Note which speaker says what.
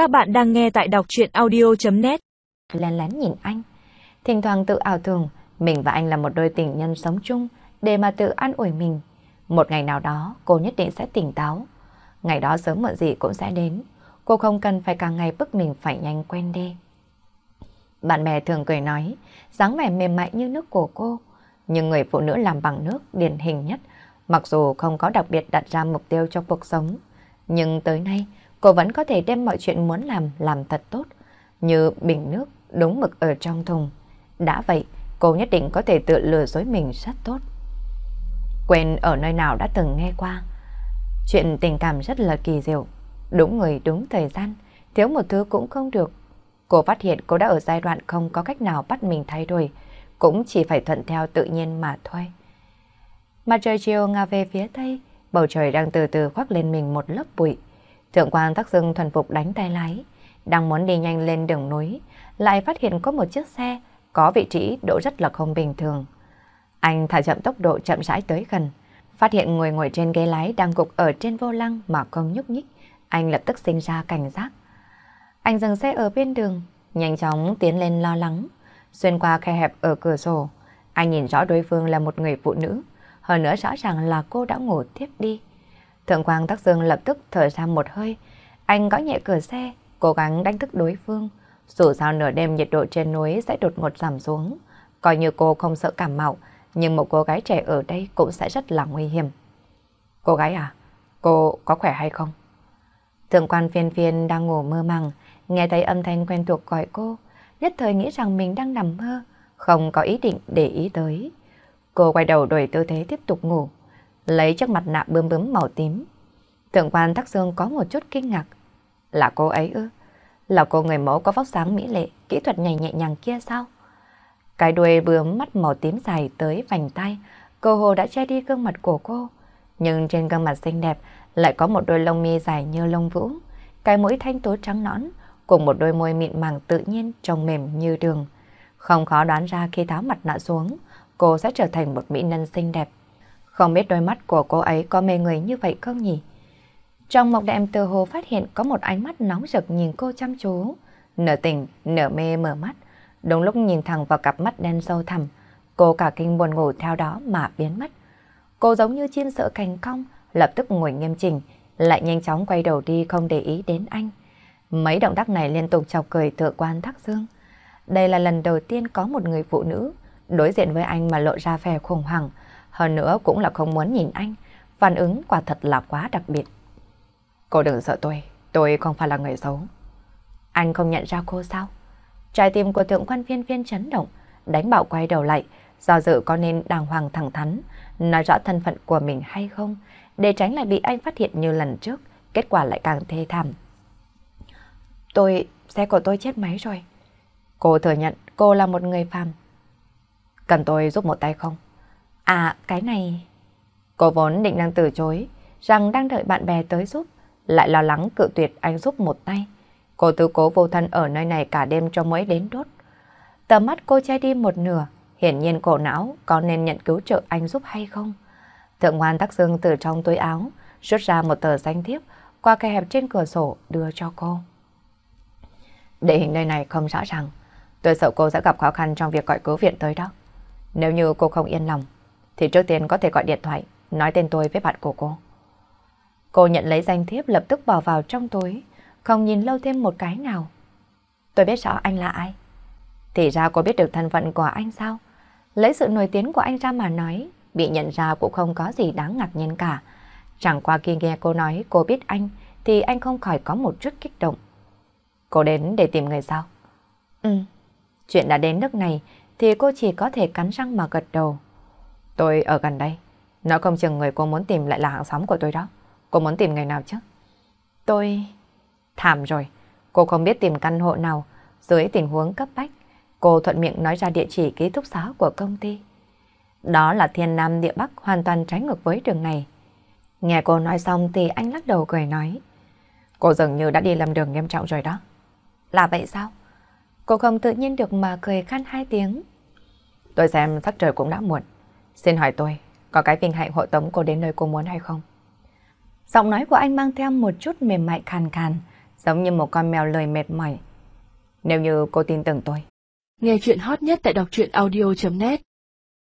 Speaker 1: Các bạn đang nghe tại đọc chuyện audio.net
Speaker 2: Lén lén nhìn anh. Thỉnh thoảng tự ảo tưởng mình và anh là một đôi tình nhân sống chung để mà tự an ủi mình. Một ngày nào đó cô nhất định sẽ tỉnh táo. Ngày đó sớm muộn gì cũng sẽ đến. Cô không cần phải càng ngày bức mình phải nhanh quen đi. Bạn bè thường cười nói, dáng vẻ mềm mại như nước của cô. Nhưng người phụ nữ làm bằng nước điển hình nhất, mặc dù không có đặc biệt đặt ra mục tiêu cho cuộc sống. Nhưng tới nay, cô vẫn có thể đem mọi chuyện muốn làm làm thật tốt, như bình nước đúng mực ở trong thùng. Đã vậy, cô nhất định có thể tự lừa dối mình rất tốt. Quên ở nơi nào đã từng nghe qua. Chuyện tình cảm rất là kỳ diệu, đúng người đúng thời gian, thiếu một thứ cũng không được. Cô phát hiện cô đã ở giai đoạn không có cách nào bắt mình thay đổi, cũng chỉ phải thuận theo tự nhiên mà thôi. Mặt trời chiều ngả về phía tây, bầu trời đang từ từ khoác lên mình một lớp bụi. Thượng quan tắc dưng thuần phục đánh tay lái, đang muốn đi nhanh lên đường núi, lại phát hiện có một chiếc xe có vị trí đỗ rất là không bình thường. Anh thả chậm tốc độ chậm rãi tới gần, phát hiện người ngồi trên ghế lái đang gục ở trên vô lăng mà không nhúc nhích. Anh lập tức sinh ra cảnh giác. Anh dừng xe ở bên đường, nhanh chóng tiến lên lo lắng. Xuyên qua khe hẹp ở cửa sổ, anh nhìn rõ đối phương là một người phụ nữ, hơn nữa rõ ràng là cô đã ngủ tiếp đi. Thượng quan Tắc Dương lập tức thở ra một hơi, anh gõ nhẹ cửa xe, cố gắng đánh thức đối phương. Dù sao nửa đêm nhiệt độ trên núi sẽ đột ngột giảm xuống, coi như cô không sợ cảm mạo, nhưng một cô gái trẻ ở đây cũng sẽ rất là nguy hiểm. Cô gái à, cô có khỏe hay không? Thượng quan phiên phiên đang ngủ mơ màng, nghe thấy âm thanh quen thuộc gọi cô, nhất thời nghĩ rằng mình đang nằm mơ, không có ý định để ý tới. Cô quay đầu đổi tư thế tiếp tục ngủ, lấy chiếc mặt nạ bướm bướm màu tím. Thượng quan Thác Dương có một chút kinh ngạc. Là cô ấy ư? Là cô người mẫu có vóc dáng mỹ lệ, kỹ thuật nhảy nhẹ nhàng kia sao? Cái đuôi bướm mắt màu tím dài tới vành tay, cơ hồ đã che đi gương mặt của cô. Nhưng trên gương mặt xinh đẹp lại có một đôi lông mi dài như lông vũ, cái mũi thanh tú trắng nõn, cùng một đôi môi mịn màng tự nhiên trông mềm như đường. Không khó đoán ra khi tháo mặt nạ xuống, cô sẽ trở thành một mỹ nhân xinh đẹp. Không biết đôi mắt của cô ấy có mê người như vậy không nhỉ? Trong mộng đẹp từ hồ phát hiện có một ánh mắt nóng rực nhìn cô chăm chú. nở tỉnh, nở mê mở mắt. Đúng lúc nhìn thẳng vào cặp mắt đen sâu thẳm, cô cả kinh buồn ngủ theo đó mà biến mất. Cô giống như chim sợ cành cong, lập tức ngồi nghiêm chỉnh, lại nhanh chóng quay đầu đi không để ý đến anh. Mấy động tác này liên tục chọc cười thượng quan thắc dương. Đây là lần đầu tiên có một người phụ nữ đối diện với anh mà lộ ra vẻ khủng hoảng, hơn nữa cũng là không muốn nhìn anh, phản ứng quả thật là quá đặc biệt. Cô đừng sợ tôi, tôi không phải là người xấu. Anh không nhận ra cô sao? Trái tim của thượng quan viên viên chấn động, đánh bạo quay đầu lại, do dự có nên đàng hoàng thẳng thắn, nói rõ thân phận của mình hay không, để tránh lại bị anh phát hiện như lần trước, kết quả lại càng thê thảm. Tôi, xe của tôi chết máy rồi. Cô thừa nhận cô là một người phàm. Cần tôi giúp một tay không? À, cái này... Cô vốn định đang từ chối, rằng đang đợi bạn bè tới giúp, lại lo lắng cự tuyệt anh giúp một tay. Cô tư cố vô thân ở nơi này cả đêm cho mới đến đốt. Tầm mắt cô che đi một nửa, hiển nhiên cổ não có nên nhận cứu trợ anh giúp hay không. Thượng ngoan tắc dương từ trong túi áo, rút ra một tờ danh thiếp qua khe hẹp trên cửa sổ đưa cho cô. Địa hình nơi này không rõ ràng, tôi sợ cô sẽ gặp khó khăn trong việc gọi cứu viện tới đó. Nếu như cô không yên lòng, thì trước tiên có thể gọi điện thoại, nói tên tôi với bạn của cô. Cô nhận lấy danh thiếp lập tức bỏ vào trong túi, không nhìn lâu thêm một cái nào. Tôi biết rõ anh là ai. Thì ra cô biết được thân phận của anh sao? Lấy sự nổi tiếng của anh ra mà nói, bị nhận ra cũng không có gì đáng ngạc nhiên cả. Chẳng qua khi nghe cô nói cô biết anh, thì anh không khỏi có một chút kích động. Cô đến để tìm người sao? Ừ. Chuyện đã đến nước này thì cô chỉ có thể cắn răng mà gật đầu. Tôi ở gần đây. nó không chừng người cô muốn tìm lại là hàng xóm của tôi đó. Cô muốn tìm người nào chứ? Tôi... Thảm rồi. Cô không biết tìm căn hộ nào dưới tình huống cấp bách. Cô thuận miệng nói ra địa chỉ ký túc xá của công ty. Đó là thiên nam địa bắc, hoàn toàn trái ngược với đường này. Nghe cô nói xong thì anh lắc đầu cười nói. Cô dường như đã đi làm đường nghiêm trọng rồi đó. Là vậy sao? Cô không tự nhiên được mà cười khăn hai tiếng. Tôi xem sắc trời cũng đã muộn. Xin hỏi tôi, có cái vinh hạnh hộ tống cô đến nơi cô muốn hay không? Giọng nói của anh mang theo một chút mềm mại khàn khàn, giống như một con mèo lười mệt mỏi. Nếu như cô tin tưởng tôi.
Speaker 1: Nghe chuyện hot nhất tại đọc truyện audio.net